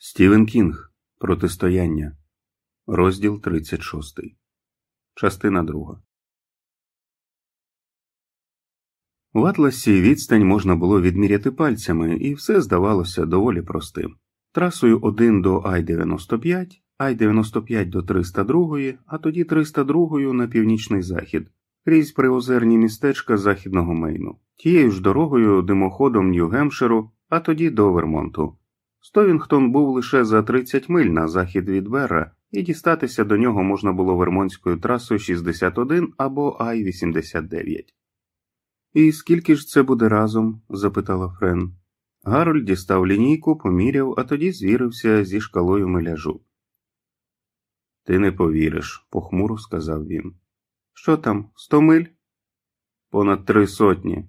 Стівен Кінг Протистояння, розділ 36, частина 2. В Атласі відстань можна було відміряти пальцями, і все здавалося доволі простим. Трасою 1 до I-95, I-95 до 302, а тоді 302 на північний захід, крізь приозерні містечка західного Мейну, тією ж дорогою димоходом Нью-Гемпширу, а тоді до Вермонту. Стовінгтон був лише за 30 миль на захід від Берра, і дістатися до нього можна було вермонтською трасою 61 або Ай-89. І скільки ж це буде разом? запитала Френ. Гарольд дістав лінійку, поміряв, а тоді звірився зі шкалою миляжу. Ти не повіриш, похмуро сказав він. Що там, сто миль? Понад три сотні.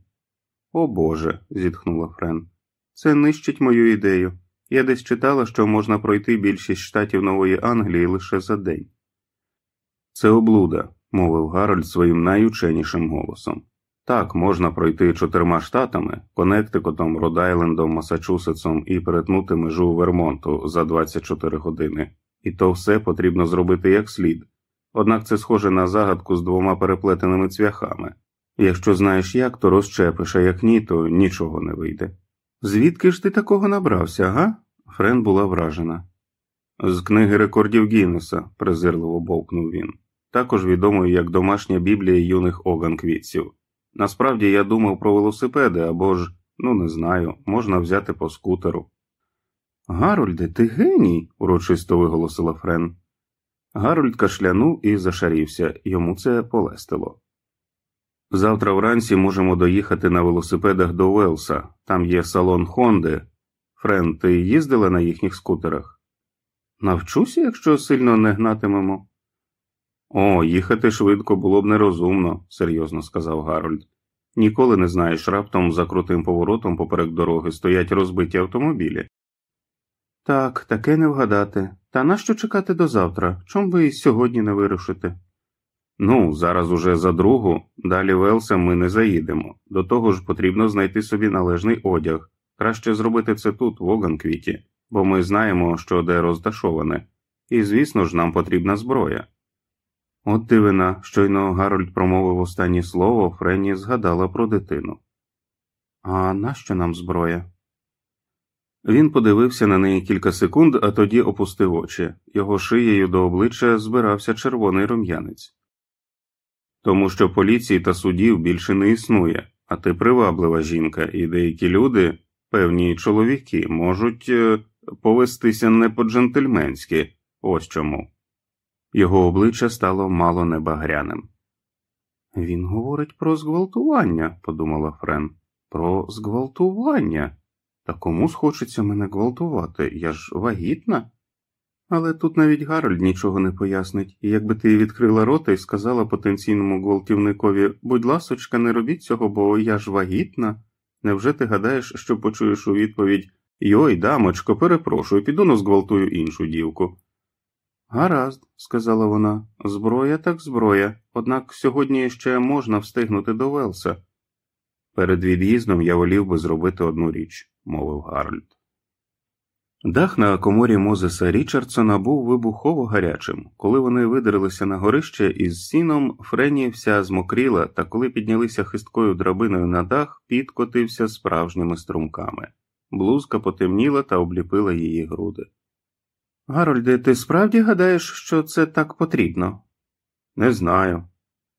О Боже, зітхнула Френ. Це нищить мою ідею. Я десь читала, що можна пройти більшість штатів Нової Англії лише за день. Це облуда, мовив Гарольд своїм найученішим голосом. Так, можна пройти чотирма штатами Коннектикутом, Родайлендом, Масачусетсом і перетнути межу Вермонту за 24 години, і то все потрібно зробити як слід. Однак це схоже на загадку з двома переплетеними цвяхами. Якщо знаєш як, то розчепиш, а як ні, то нічого не вийде. Звідки ж ти такого набрався, га? Френ була вражена. З книги рекордів Гіннеса, презирливо бовкнув він, також відомою як домашня біблія юних оганквітців. Насправді я думав про велосипеди або ж, ну не знаю, можна взяти по скутеру. Гарольде, ти геній, урочисто виголосила Френ. Гарольд кашлянув і зашарівся, йому це полестило. Завтра вранці можемо доїхати на велосипедах до Уелса, там є салон Хонди. Френ, ти їздила на їхніх скутерах? Навчуся, якщо сильно не гнатимемо. О, їхати швидко було б нерозумно, серйозно сказав Гарольд. Ніколи не знаєш, раптом за крутим поворотом поперек дороги стоять розбиті автомобілі. Так, таке не вгадати. Та нащо чекати до завтра? Чом ви і сьогодні не вирушите? Ну, зараз уже за другу, далі Велса ми не заїдемо. До того ж потрібно знайти собі належний одяг. Краще зробити це тут, в Оганквіті, бо ми знаємо, що де розташоване, і, звісно ж, нам потрібна зброя. От дивина, щойно Гарольд промовив останнє слово, Френні згадала про дитину. А нащо нам зброя? Він подивився на неї кілька секунд, а тоді опустив очі. Його шиєю до обличчя збирався червоний рум'янець. Тому що поліції та судів більше не існує, а ти приваблива жінка, і деякі люди, певні чоловіки, можуть е, повестися не по джентльменськи, ось чому. Його обличчя стало мало небагряним. Він говорить про зґвалтування, подумала Френ, про зґвалтування. Та кому схочеться мене гвалтувати? Я ж вагітна? Але тут навіть Гарольд нічого не пояснить, і якби ти відкрила рота і сказала потенційному гвалтівникові будь ласочка, не робіть цього, бо я ж вагітна. Невже ти гадаєш, що почуєш у відповідь Йой, дамочко, перепрошую, піду но зґвалтую іншу дівку. Гаразд, сказала вона, зброя так зброя, однак сьогодні ще можна встигнути до Велса. Перед від'їздом я волів би зробити одну річ, мовив Гарольд. Дах на коморі Мозеса Річардсона був вибухово гарячим. Коли вони видерлися на горище із сіном, Френі вся змокріла, та коли піднялися хисткою драбиною на дах, підкотився справжніми струмками. Блузка потемніла та обліпила її груди. Гарольде, ти справді гадаєш, що це так потрібно? Не знаю.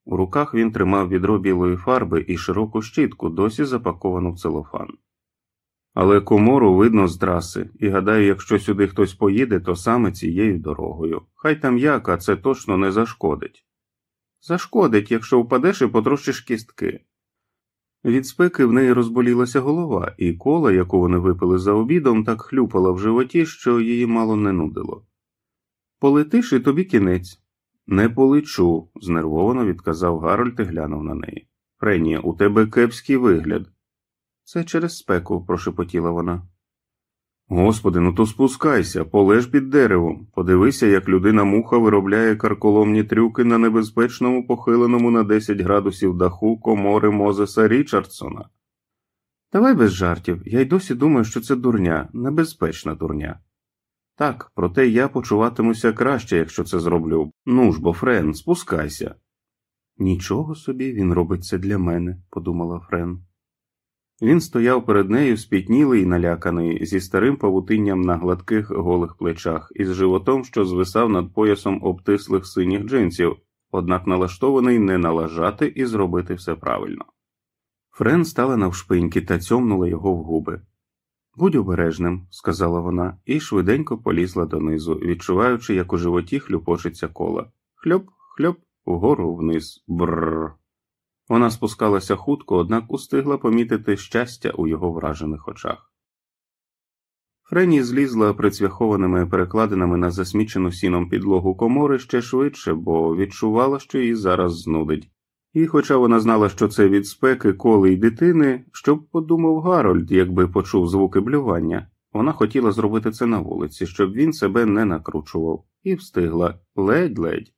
У руках він тримав відро білої фарби і широку щітку, досі запаковану в целофан. Але комору видно з траси, і гадаю, якщо сюди хтось поїде, то саме цією дорогою. Хай там як, а це точно не зашкодить. Зашкодить, якщо впадеш і потрощиш кістки. Від спеки в неї розболілася голова, і кола, яку вони випили за обідом, так хлюпала в животі, що її мало не нудило. Полетиш і тобі кінець. Не полечу, знервовано відказав Гарольд і глянув на неї. Френі, у тебе кепський вигляд. Це через спеку, прошепотіла вона. Господи, ну то спускайся, полеж під деревом. Подивися, як людина муха виробляє карколомні трюки на небезпечному похиленому на 10 градусів даху комори Мозеса Річардсона. Давай без жартів, я й досі думаю, що це дурня, небезпечна дурня. Так, проте я почуватимуся краще, якщо це зроблю. Ну ж бо, Френ, спускайся. Нічого собі він робить це для мене, подумала Френ. Він стояв перед нею спітнілий і наляканий, зі старим павутинням на гладких голих плечах, із животом, що звисав над поясом обтислих синіх джинсів, однак налаштований не налажати і зробити все правильно. Френ стала навшпиньки та цьомнула його в губи. Будь обережним, сказала вона, і швиденько полізла донизу, відчуваючи, як у животі хлюпочеться кола. Хльоп, хльоп, вгору вниз, бррр. Вона спускалася хутко, однак устигла помітити щастя у його вражених очах. Френі злізла прицвяхованими перекладинами на засмічену сіном підлогу комори ще швидше, бо відчувала, що її зараз знудить. І, хоча вона знала, що це від спеки коли й дитини, що б подумав Гарольд, якби почув звуки блювання, вона хотіла зробити це на вулиці, щоб він себе не накручував, і встигла ледь-ледь.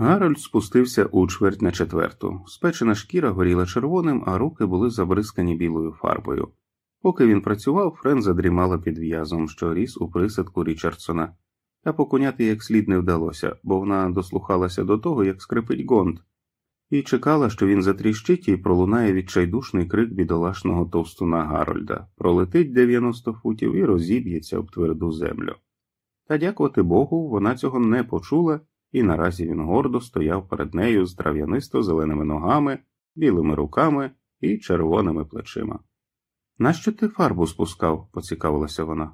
Гарольд спустився у чверть на четверту. Спечена шкіра горіла червоним, а руки були забризкані білою фарбою. Поки він працював, Френ задрімала під в'язом, що ріс у присадку Річардсона, та покуняти як слід не вдалося, бо вона дослухалася до того, як скрипить гонт, і чекала, що він затріщить і пролунає відчайдушний крик бідолашного товстуна Гарольда, пролетить 90 футів і розіб'ється об тверду землю. Та, дякувати Богу, вона цього не почула і наразі він гордо стояв перед нею з трав'янисто зеленими ногами, білими руками і червоними плечима. Нащо ти фарбу спускав? поцікавилася вона.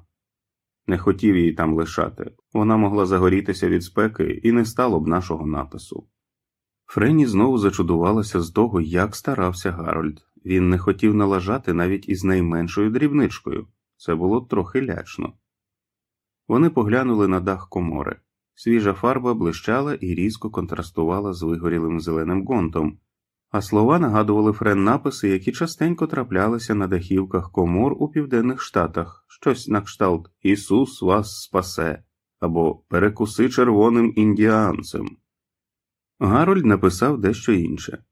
Не хотів її там лишати, вона могла загорітися від спеки і не стало б нашого напису. Френі знову зачудувалася з того, як старався Гарольд. Він не хотів налажати навіть із найменшою дрібничкою, це було трохи лячно. Вони поглянули на дах комори. Свіжа фарба блищала і різко контрастувала з вигорілим зеленим гонтом, а слова нагадували Френ написи, які частенько траплялися на дахівках комор у південних штатах, щось на кшталт Ісус вас спасе або Перекуси червоним індіанцем. Гарольд написав дещо інше.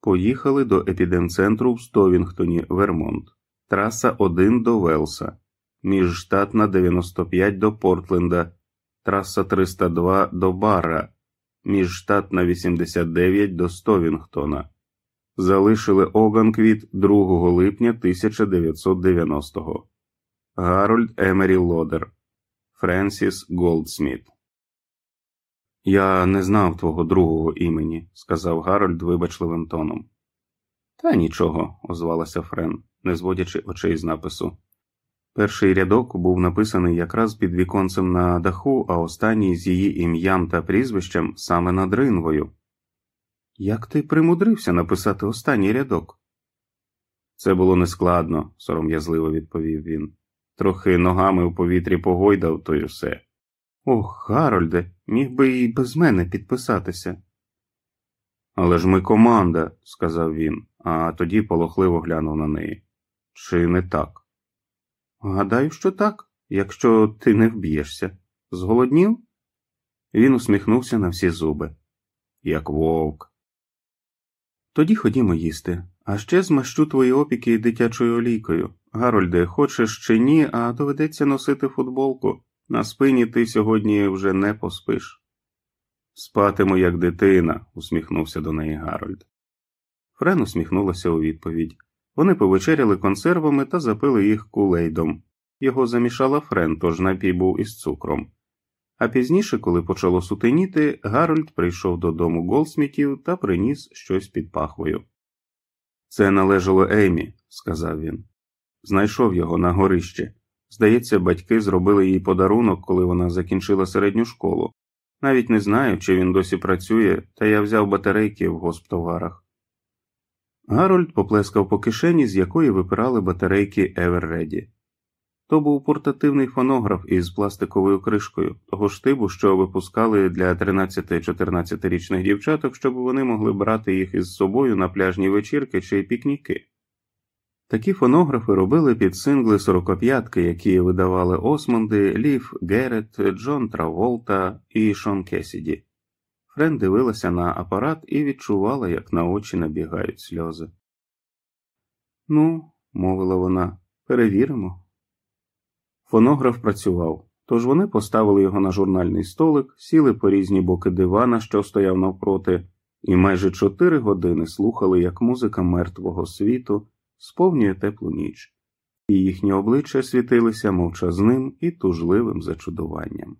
Поїхали до епідемцентру в Стовінгтоні, Вермонт, траса 1 до Велса, міжштатна 95 до Портленда траса 302 до Барра, міжштатна 89 до Стовінгтона. Залишили Оганквіт 2 липня 1990-го. Гарольд Емері Лодер, Френсіс Голдсміт. Я не знав твого другого імені, сказав Гарольд вибачливим тоном. Та нічого, озвалася Френ, не зводячи очей з напису. Перший рядок був написаний якраз під віконцем на даху, а останній з її ім'ям та прізвищем саме над ринвою. Як ти примудрився написати останній рядок? Це було нескладно, сором'язливо відповів він. Трохи ногами у повітрі погойдав, то й усе. Ох, Гарольде, міг би і без мене підписатися. Але ж ми команда, сказав він, а тоді полохливо глянув на неї. Чи не так? Гадаю, що так, якщо ти не вб'єшся. Зголоднів? Він усміхнувся на всі зуби. Як вовк. Тоді ходімо їсти, а ще змащу твої опіки дитячою олійкою. Гарольде, хочеш чи ні, а доведеться носити футболку. На спині ти сьогодні вже не поспиш. Спатиму, як дитина, усміхнувся до неї Гарольд. Френ усміхнулася у відповідь. Вони повечеряли консервами та запили їх кулейдом. Його замішала Френ, тож напій був із цукром. А пізніше, коли почало сутеніти, Гарольд прийшов додому Голсмітів та приніс щось під пахвою. Це належало Еймі, сказав він. Знайшов його на горищі. Здається, батьки зробили їй подарунок, коли вона закінчила середню школу. Навіть не знаю, чи він досі працює, та я взяв батарейки в госптоварах. Гарольд поплескав по кишені, з якої випирали батарейки Еверреді. То був портативний фонограф із пластиковою кришкою, того ж типу, що випускали для 13-14-річних дівчаток, щоб вони могли брати їх із собою на пляжні вечірки чи пікніки. Такі фонографи робили під сингли сорокоп'ятки, які видавали Осмонди, Лів, Герет, Джон Траволта і Шон Кесіді. Френ дивилася на апарат і відчувала, як на очі набігають сльози. Ну, мовила вона, перевіримо. Фонограф працював, тож вони поставили його на журнальний столик, сіли по різні боки дивана, що стояв навпроти, і майже чотири години слухали, як музика мертвого світу сповнює теплу ніч, і їхні обличчя світилися мовчазним і тужливим зачудуванням.